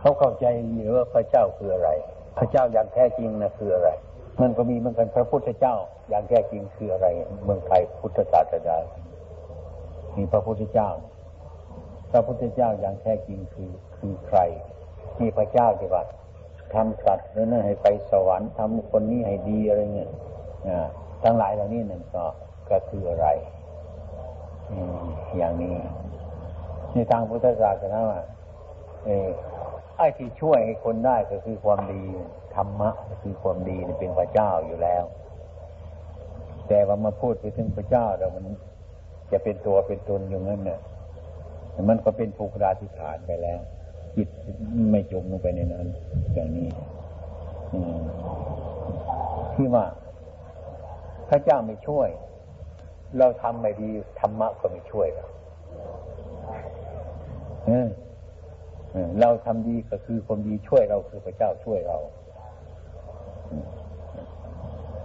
เขาเข้าใจหรือว่าพระเจ้าคืออะไร พระเจ้าอย่างแท้จริงนะคืออะไร มันก็มีเหมือนกันพระพุทธเจ้า อย่างแท้จริงคืออะไร เมืองไทยพุทธศาสนามีพระพุทธเจ้า พระพุทธเจ้าอย่างแท้จริงคือคือใครมีพระเจ้าที่ว่าทำสัตว์นั้นให้ไปสวรรค์ทำคนนี้ให้ดีอะไรเงี้ยทั้งหลายเหล่านี้หนึ่งก็ก็คืออะไรอย่างนี้ในทางพุทธศาสนาว่า ไอ้ที่ช่วยให้คนได้ก็คือความดีธรรมะก็คือความดีเป็นพระเจ้าอยู่แล้ว แต่ว่ามาพูดไปถึงพระเจ้าเรามันจะเป็นตัวเป็นตนอย่างนั้นเนี่ยมันก็เป็นภูกราธิฐานไปแล้ว จิตไม่จมลงไปในนั้น อย่างนี้ที่ว่าพระเจ้าไม่ช่วย เราทำไม่ดีธรรมะก็ไม่ช่วยเรา เราทำดีก็คือคนดีช่วยเราคือพระเจ้าช่วยเรา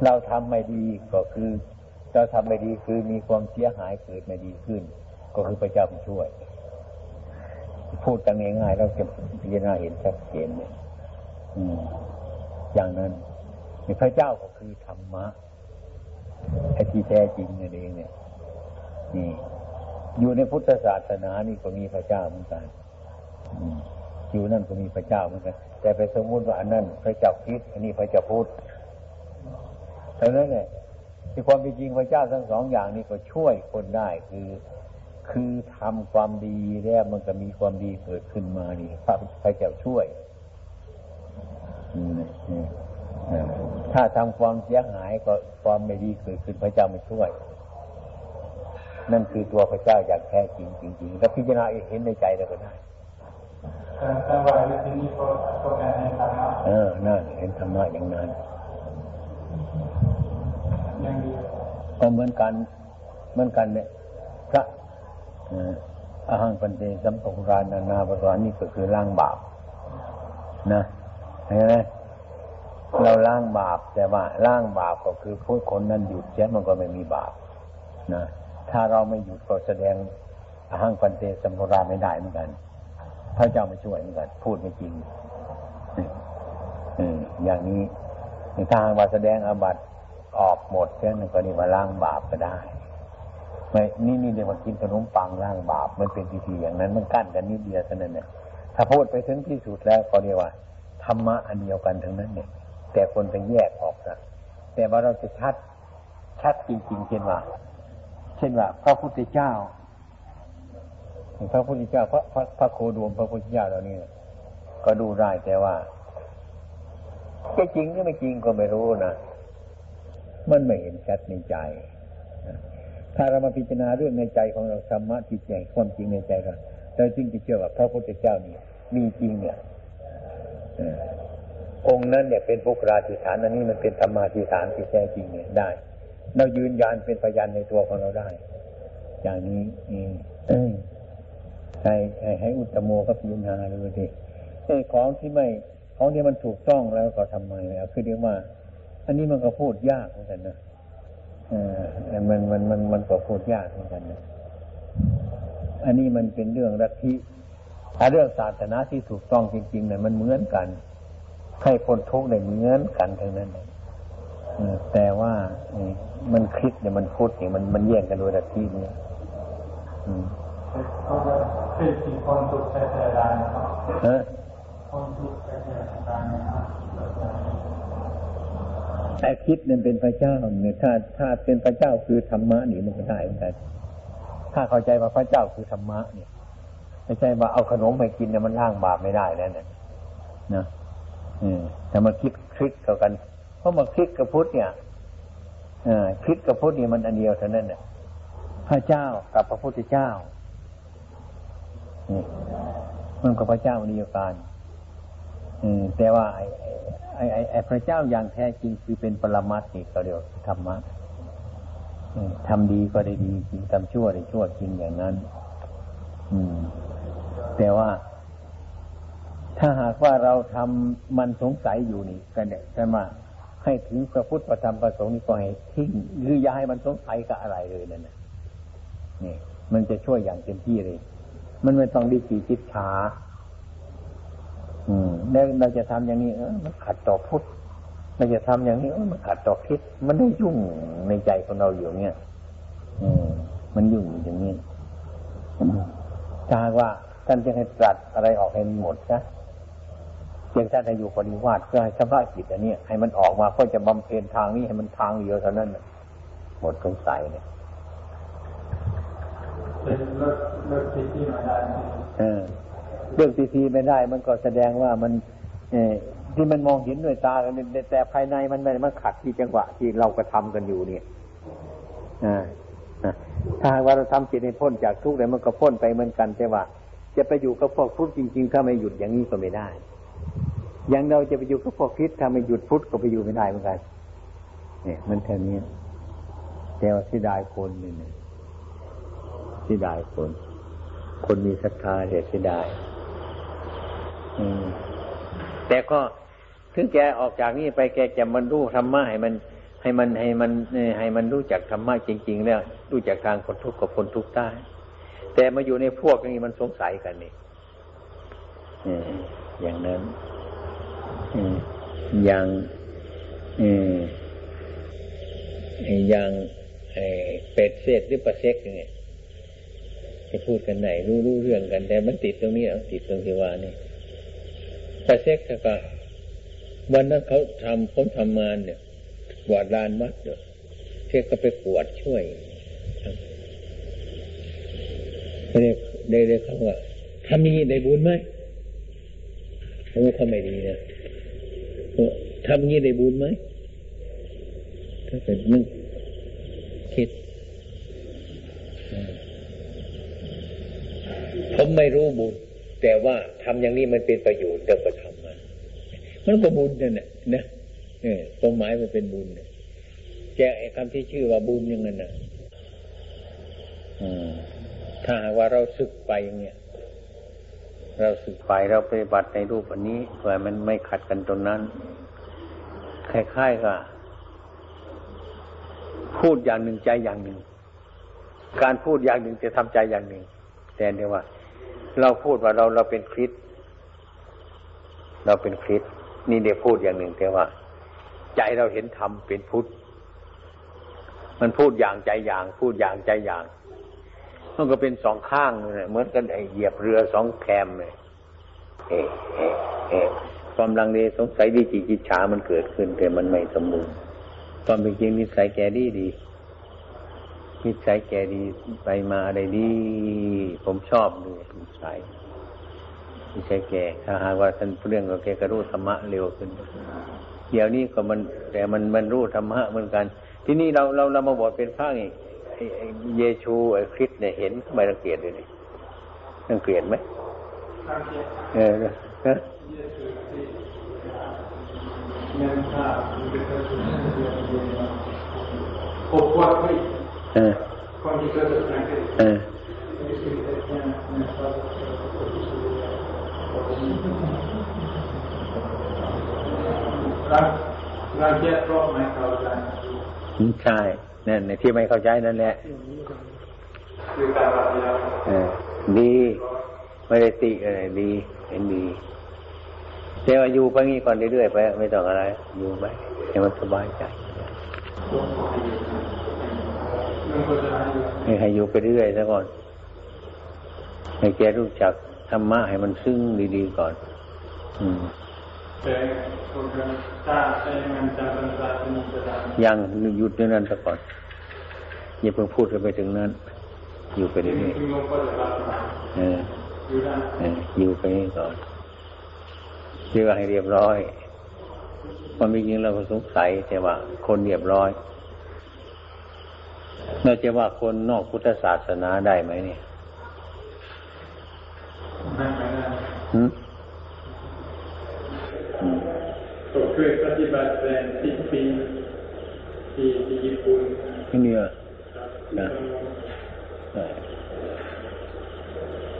เราทำไม่ดีก็คือเราทำไม่ดีคือมีความเสียหายเกิดไม่ดีขึ้น ก็คือพระเจ้าช่วย พูดกันง่ายๆเราจะพิจารณาเห็นชัดเจนเนี่ยอย่างนั้นพระเจ้าก็คือธรรมะไอ้ที่แท้จริงนั่นเองเนี่ยนี่อยู่ในพุทธศาสนานี่ก็มีพระเจ้าเหมือนกัน อยู่นั่นก็มีพระเจ้าเหมือนกันแต่ไปสมมติว่าอันนั้นพระเจ้าคิดอันนี้พระเจ้าพูดเท่านั้นเนี่ยที่ความเป็นจริงพระเจ้าทั้งสองอย่างนี้ก็ช่วยคนได้คือ คือทำความดีแล้วมันก็มีความดีเกิดขึ้นมานี่พระพระเจ้าช่วยถ้าทำความเสียหายก็ความไม่ดีเกิดขึ้นพระเจ้าไม่ช่วย นั่นคือตัวพระเจ้าอย่างแท้จริงจริงๆแล้วพิจารณาเห็นในใจเราก็ได้ แต่ว่าที่นี้ก็การเห็นธรรมะเออนั่นเห็นธรรมะอย่างนั้นก็เหมือนกันเหมือนกันเนี่ยพระอาหังปันเตสัมปงรานานาปรานนี่ก็คือล้างบาปนะเห็นไหมเราล้างบาปแต่ว่าล้างบาปก็คือพูดคนนั้นหยุดเสียมันก็ไม่มีบาปนะถ้าเราไม่หยุดก็แสดงอาหังปันเตสัมปราไม่ได้เหมือนกัน พระเจ้าไม่ช่วยเหมือนกันพูดไม่จริงอย่างนี้ทางว่าแสดงอาบัติออกหมดเช่นั้นก็นี่มาล้างบาปก็ได้ไม่นี่นี่เดี๋ยวมากินขนมปังล้างบาปมันเป็นพิธีอย่างนั้น มันกั้นกันนิดเดียวเท่านั้นเนี่ยถ้าพูดไปถึงที่สุดแล้วก็เรียกว่าธรรมะอันเดียวกันทั้งนั้นเนี่ย แต่คนจะแยกออกนะแต่ว่าเราจะชัดชัดจริงๆเช่นว่า เช่นว่าพระพุทธเจ้า พระพุทธเจ้าพระพระพระโคดวงพระพุทธเจ้าเรานี่ก็ดูได้แต่ว่าจะจริงหรือไม่จริงก็ไม่รู้นะมันไม่เห็นชัดในใจ ถ้าเรามาพิจารณาเรื่องในใจของเราธรรมะที่แจ้งความจริงในใจเราเราจึงจะเชื่อว่าพระพุทธเจ้านี่มีจริงเนี่ยองค์นั้นเนี่ยเป็นภุกราธิฐานอันนี้มันเป็นธรรมาธิฐานที่แท้จริงเนี่ยได้ เรายืนยันเป็นพยานในตัวของเราได้ อย่างนี้อืม ให้ให้อุตโมก็พิจารณาดูดิไอ้ของที่ไม่ของที่มันถูกต้องแล้วก็ทำไมแล้วคือเรียกว่าอันนี้มันก็พูดยากเหมือนกันนะเออมันมันมันมันก็พูดยากเหมือนกันนะอันนี้มันเป็นเรื่องรัทีถ้าเรื่องศาสนาที่ถูกต้องจริงๆเนี่ยมันเหมือนกัน ให้คนทุกข์เนี่ยเหมือนกันทั้งนั้นแต่ว่ามันคิดเนี่ยมันพูดเนี่ยมันมันแย่งกันโดยรัทีเนี่ยเขาจะคือที่คนทุกข์แท้ๆได้นะครับคนทุกข์แท้ๆได้นะครับไอ้คิดเนี่ยเป็นพระเจ้าเนี่ยถ้าถ้าเป็นพระเจ้าคือธรรมะนี่มันก็ได้เหมือนกันถ้าเข้าใจว่าพระเจ้าคือธรรมะเนี่ยไม่ใช่ว่าเอาขนมไปกินเนี่ยมันล่างบาปไม่ได้แล้วเนี่ยนะอืมแต่มาคิดคลิกเท่ากัน เพราะมาคลิกกับพุทธเนี่ยอคลิกกับพุทธนี่ยมันอันเดียวเท่านั้นเนี่ยพระเจ้ากับพระพุทธเจ้า มันกับพระเจ้านิยการแต่ว่าไอ้ไอ้ไอ้พระเจ้าอย่างแท้จริงคือเป็นปรมัตถ์นี่เขาเรียกธรรมะทำดีก็ได้ดีจริงทำชั่วได้ชั่วจริงอย่างนั้น อืม แต่ว่า ถ้าหากว่าเราทำมันสงสัยอยู่นี่ก็เนี่ยใช่ไหมให้ถึงพระพุทธประธรรมประสงค์นี่ก็ให้ทิ้งหรืออย่าให้มันสงสัยกับอะไรเลยนั่นนะนี่มันจะช่วยอย่างเต็มที่เลย มันไม่ต้องดีจีจิตช้าอืมแล้วเราจะทำอย่างนี้เออมันขัดต่อพุทธเราจะทำอย่างนี้เออมันขัดต่อคิด มันได้ยุ่งในใจของเราอยู่เนี่ยอืมมันยุ่งอย่างนี้ถ้าว่าท่านจะให้ตรัสอะไรออกให้หมดนะเพียงท่านให้อยู่ปฏิวาสเพื่อให้ชำระจิตอันนี้ให้มันออกมาเพื่อจะบำเพ็ญทางนี้ให้มันทางเดียวเท่านั้นหมดสงสัยเนี่ย เลิกทีทีไม่ได้เรื่องทีทีไม่ได้ มันก็แสดงว่ามันที่มันมองเห็นด้วยตาแต่ภายในมันไม่มันขัดที่จังหวะที่เรากระทากันอยู่เนี่ยถ้าว่าเราทำจิตให้พ้นจากทุกข์เลยมันก็พ้นไปเหมือนกันแต่ว่า จะไปอยู่กับพวกพุทธจริง ๆ ถ้าไม่หยุดอย่างนี้ก็ไม่ได้ อย่างเราจะไปอยู่กับพวกพิษถ้าไม่หยุดพุทธก็ไปอยู่ไม่ได้เหมือนกัน เนี่ย มันแค่นี้แต่ว่าที่ได้คนนี่ ที่ได้คน คนมีศรัทธาเสียดายแต่ก็ถึงแกออกจากนี้ไปแกจะมันรู้ธรรมะให้มัน ให้มันให้มันให้มันรู้จักธรรมะจริง ๆ แล้วรู้จักทางคนทุกข์กับคนทุกข์ได้แต่มาอยู่ในพวกนี้มันสงสัยกันนี่อย่างนั้นอย่างอย่างเป็ดเศษหรือปลาเซ็กเนี่ย จะพูดกันไหนรู้รู้เรื่องกัน แต่มันติดตรงนี้ติดตรงที่ว่านี่ปลาเซ็กก็วันนั้นเขาทำผมทำงานเนี่ยกวาดลานวัดเดี๋ยเช็ก็ไปกวดช่วยไม่ได้ได้ได้เขาว่าทำนี้ได้บุญไหมเขาเขาไม่ดีนะทำนี้ได้บุญไหมถ้าเกิดนึกคิด ไม่รู้บุญ แต่ว่าทำอย่างนี้มันเป็นประโยชน์เดี๋ยวก็ทำมามันก็บุญนั่นแหละนะเออความหมายมันเป็นบุญแกไอ้คำที่ชื่อว่าบุญยังไงนะถ้าหากว่าเราศึกไปเนี่ยเราศึกไปเราปฏิบัติในรูปอันนี้เพื่อมันไม่ขัดกันตรงนั้นคล้ายๆกับพูดอย่างหนึ่งใจอย่างหนึ่ง การพูดอย่างหนึ่งจะทำใจอย่างหนึ่งแต่เดียวว่า เราพูดว่าเราเราเป็นคริสเราเป็นคริสนี่เดี๋ยวพูดอย่างหนึ่งแต่ว่า ใจเราเห็นธรรมเป็นพุทธมันพูดอย่างใจอย่าง พูดอย่างใจอย่างมันก็เป็นสองข้างเลยเหมือนกันไอเหยียบเรือสองแคมเลยเอ๊ะเอ๊ะเอความลังเลสงสัยดีจิจิตฉามันเกิดขึ้น แต่มันไม่สมบูรณ์ความเป็นจริงนิสัยแกดีดี นิสัยแกดีไปมาอะไรดี ผมชอบดูนิสัยนิสัยแกถ้าหากว่าท่านเรื่องของแกก็รู้ธรรมะเร็วขึ้น เดี๋ยวนี้ก็มัน แต่มันมันรู้ธรรมะเหมือนกัน ที่นี่เราเราเรามาบวชเป็นพระอีกเยชูไอ้คริสเนี่ยเห็นไม่รังเกียจเลยนี่รังเกียจไหมเออเออ เออเออรังเกียจเพราะไม่เข้าใจใช่นั่นในที่ไม่เข้าใจนั่นแหละเออดีไม่ได้ติอะไรดีเห็นดีแต่ว่าอยู่ไปงี้ก่อนเรื่อยๆไป ไม่ต้องอะไร อยู่ไปให้มันสบายใจ ให้ให้อยู่ไปเรื่อยซะก่อน ให้แกรู้จักธรรมะให้มันซึ้งดีๆก่อน อืมยังหยุดในนั้นซะก่อน อย่าเพิ่งพูดกันไปถึงนั้น อยู่ไปเรื่อยเอออยู่ไปก่อนเชื่อให้เรียบร้อยความจริงเราก็สงสัยแต่ว่า คนเรียบร้อย เราจะว่าคนนอกพุทธศาสนาได้ไหมเนี่ยผมเคยปฏิบัติแรงสิบปีที่ที่ญี่ปุ่นที่นี่นะ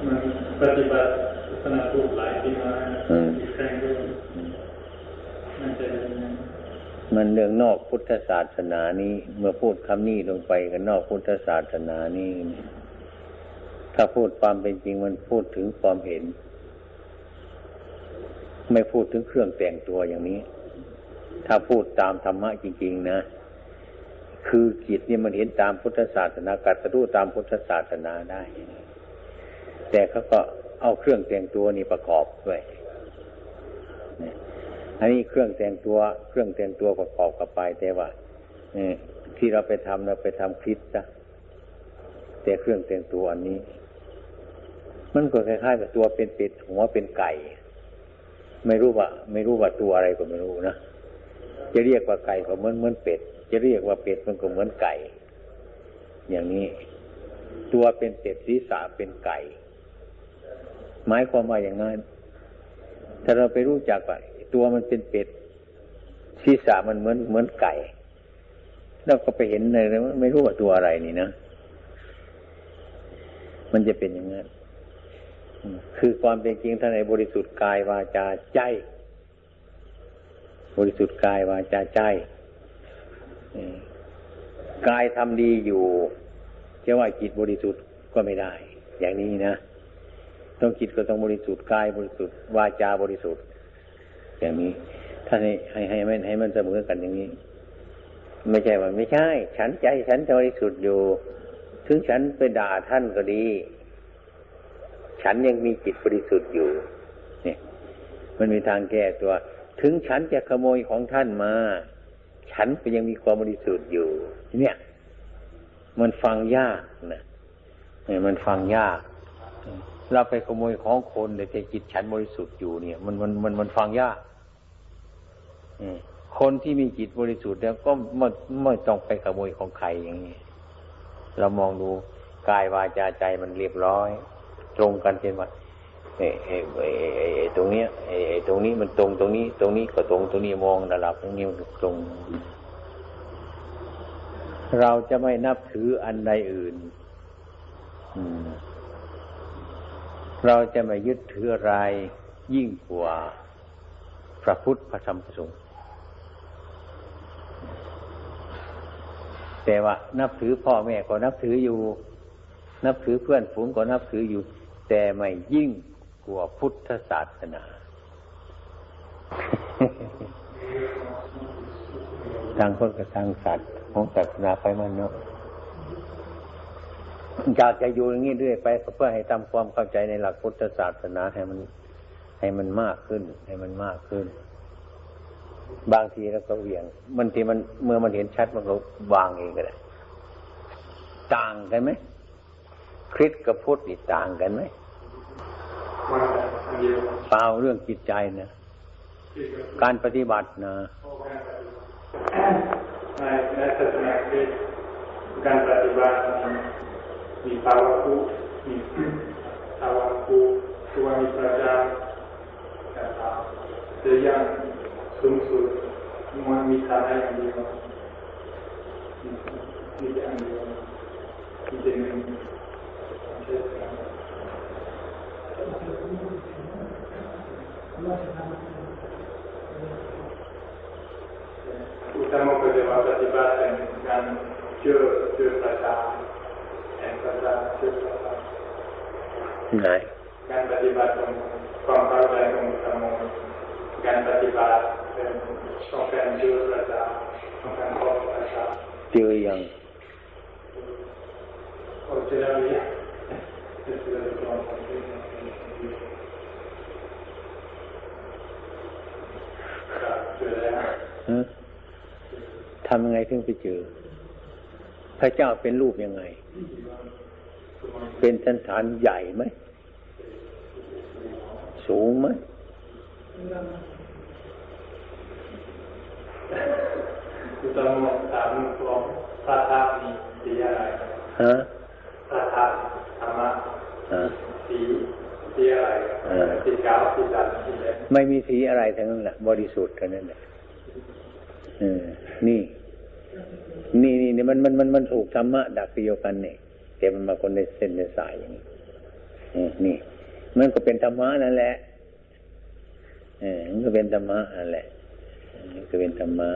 มันปฏิบัติศาสนาถูกหลายปีมาแข่งด้วยมันจะ มันเรื่องนอกพุทธศาสนานี้ เมื่อพูดคำนี้ลงไปกันนอกพุทธศาสนานี้ ถ้าพูดความเป็นจริงมันพูดถึงความเห็น ไม่พูดถึงเครื่องแต่งตัวอย่างนี้ ถ้าพูดตามธรรมะจริง ๆ นะ คือจิตเนี่ยมันเห็นตามพุทธศาสนากัตรู้ตามพุทธศาสนาได้ แต่เขาก็เอาเครื่องแต่งตัวนี่ประกอบด้วย อันนี้เครื่องแต่งตัว เครื่องแต่งตัวประกอบกับไปแต่ว่าที่เราไปทำเราไปทำคลิปนะแต่เครื่องแต่งตัวอันนี้ มันก็คล้ายๆกับตัวเป็นเป็ดหัวเป็นไก่ ไม่รู้ว่า ไม่รู้ว่าตัวอะไรก็ไม่รู้นะจะเรียกว่าไก่ก็เหมือนเหมือนเป็ด จะเรียกว่าเป็ดมันก็เหมือนไก่ อย่างนี้ ตัวเป็นเป็ดศีรษะเป็นไก่ หมายความว่าอย่างนั้นถ้าเราไปรู้จักว่า ตัวมันเป็นเป็ดศีรษะมันเหมือนเหมือนไก่เราก็ไปเห็นเลยไม่รู้ว่าตัวอะไรนี่นะมันจะเป็นอย่างนั้นคือความเป็นจริงท่านในบริสุทธิ์กายวาจาใจ บริสุทธิ์กายวาจาใจกายทำดีอยู่จะว่าจิตบริสุทธิ์ก็ไม่ได้ อย่างนี้นะ ต้องจิตก็ต้องบริสุทธิ์กายบริสุทธิ์วาจาบริสุทธิ์ อย่างนี้ท่านให้ให้ให้มันให้มันเสมอกันอย่างนี้ ไม่ใช่ว่าไม่ใช่ ฉันใจฉันบริสุทธิ์อยู่ ถึงฉันไปด่าท่านก็ดี ฉันยังมีจิตบริสุทธิ์อยู่ เนี่ย มันมีทางแก้ตัว ถึงฉันจะขโมยของท่านมา ฉันก็ยังมีความบริสุทธิ์อยู่ เนี่ย มันฟังยากนะเนี่ยมันฟังยาก เราไปขโมยของคนแต่จิตฉันบริสุทธิ์อยู่เนี่ย มันมันมันมันฟังยากคนที่มีจิตบริสุทธิ์แล้วก็ไม่ไม่ต้องไปขโมยของใครอย่างนี้ เรามองดูกายวาจาใจมันเรียบร้อย ตรงกันเช่นว่าเอ้ไอไอตรงเนี้ยไอ้ตรงนี้มันตรงตรงนี้ ตรงนี้ก็ตรงตรงนี้มองระดับตรงนี้มันตรง เราจะไม่นับถืออันใดอื่น เราจะไม่ยึดถืออะไรยิ่งกว่าพระพุทธพระธรรมพระสงฆ์แต่ว่านับถือพ่อแม่ก็นับถืออยู่ นับถือเพื่อนฝูงก็นับถืออยู่ แต่ไม่ยิ่งกว่าพุทธศาสนาทางคนกับทางสัตว์ของศาสนาไปมันเนาะ อยากจะอยู่อย่างนี้เรื่อยไปเพื่อให้ทำความเข้าใจในหลักพุทธศาสนาให้มัน ให้มันมากขึ้น ให้มันมากขึ้น บางทีเราก็เหวี่ยงมันทีมันเมื่อมันเห็นชัดมันก็วางเองก็ได้ต่างกันไหมคริสกับพุทธนี่ต่างกันไหมเปล่าเรื่องจิตใจนะการปฏิบัตินะในศาสนาคริสการปฏิบัติ มีภาวะคูมีภาวะคูตัวมีประจานแต่ยังสูงสุดมันมีฐานะอย่างเดียวมีอย่างเดียวมีแต่หนึ่งอุตมะปฏิบัติปฏิบัติเป็นการเชื่อเชื่อประชา ไหนการปฏิบัติของความเข้าใจของธรรมการปฏิบัติต้องการเจอประจาต้องการพบประจาเจอยังโอ้เจอแล้วเนี่ยทำยังไงถึงไปเจอ พระเจ้าเป็นรูปยังไง เป็นสันฐานใหญ่ไหม สูงไหมคุณต้องถามตัวพระธาตุมีสีอะไรฮะพระธาตุธรรมะสีสีอะไรสีขาวสีดำสีแดงไม่มีสีอะไรทั้งนั้นแหละบริสุทธิ์เท่านั้นแหละนี่ นี่นี่นี่มันมันมันมันถูกธรรมะดักเดียวกันเนี่ยแต่มันมาคนในเส้นในสายอย่างนี้นี่ มันก็เป็นธรรมะนั่นแหละเออมันก็เป็นธรรมะนั่นแหละมันก็เป็นธรรมะ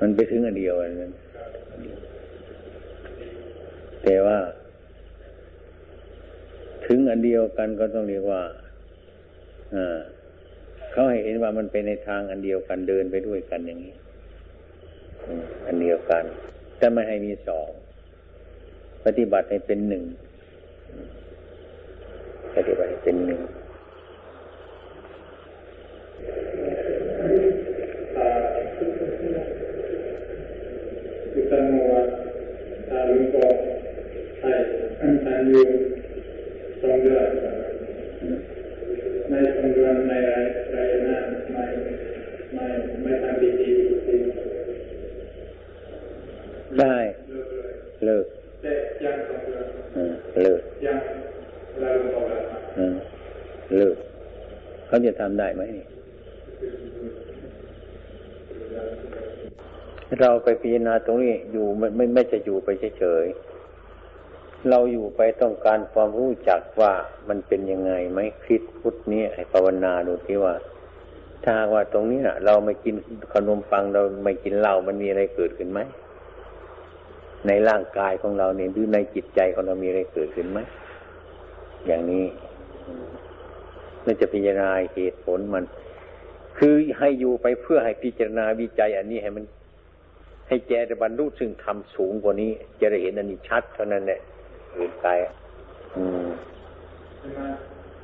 มันไปถึงอันเดียวอันนั้นแต่ว่า ถึงอันเดียวกันก็ต้องเรียกว่าเขาให้เห็นว่ามันเป็นในทางอันเดียวกันเดินไปด้วยกันอย่างนี้อันเดียวกันแต่ไม่ให้มีสองปฏิบัติให้เป็นหนึ่งปฏิบัติให้เป็นหนึ่งคือตั้งว่าตาลุงก็ให้อันทันอยู่สองเดือนในสองเดือนในไรไรนั้นไม่ไม่ไม่ทำดีดีได้เลิกแต่ยังสองเดือนเลิกยังเราลงบอกแล้วเลิกเขาจะ ทำได้ไหม เราไปพิจารณาตรงนี้อยู่ไม่ไม่ไม่จะอยู่ไปเฉยๆเราอยู่ไปต้องการความรู้จักว่ามันเป็นยังไงไหมคิดพุทธนี้ให้ภาวนาดูที่ว่า ถ้าว่าตรงนี้น่ะเราไม่กินขนมปังเราไม่กินเหล้ามันมีอะไรเกิดขึ้นไหมในร่างกายของเราเนี่ยหรือในจิตใจของเรามีอะไรเกิดขึ้นไหมอย่างนี้ น่าจะพิจารณาเหตุผลมัน คือให้อยู่ไปเพื่อให้พิจารณาวิจัย อันนี้ให้มัน ให้แกจะบรรลุซึ่งทำสูงกว่านี้ จะได้เห็นอันนี้ชัดเท่านั้นแหละอื่นไปอืม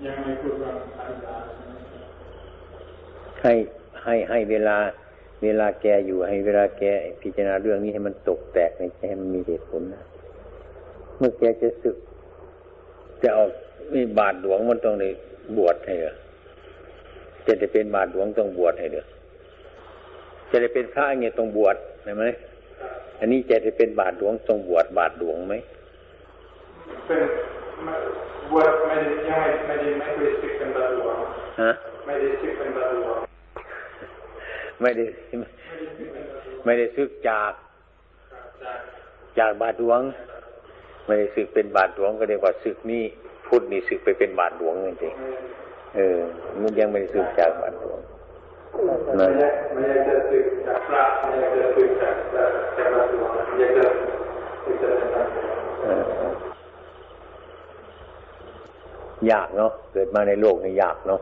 ยังไม่พูดว่าให้ให้ให้เวลา เวลาแกอยู่ให้เวลาแกพิจารณาเรื่องนี้ให้มันตกแตกในใจให้มันมีเหตุผลนะเมื่อแกจะสึก จะออกมีบาทหลวงมันต้องใน บวชให้เหรอจะได้เป็นบาทหลวงต้องบวชให้เหรอจะได้เป็นพระเงี้ยต้องบวชใช่ไหมอันนี้จะได้เป็นบาทหลวงต้องบวชบาทหลวงไหมเป็นบวชไม่ได้ยังไม่ไม่ได้ไม่เคยศึกเป็นบาทหลวงฮะไม่ได้ศึกเป็นบาทหลวงไม่ได้ไม่ได้ซึกจากจากบาทหลวง ไม่ได้ซึกเป็นบาทหลวงก็เรียกว่าซึกนี่ พุทธนี่ซึกไปเป็นบาทหลวงจริงเออ มันยังไม่ได้ซึกจากบาทหลวงไม่ได้ไม่ได้จะซึกจากพระไม่ได้จะซึกจากจากบาทหลวงไม่ได้จะซึกจากบาทหลวงยากเนาะเกิดมาในโลกนี่ยากเนาะ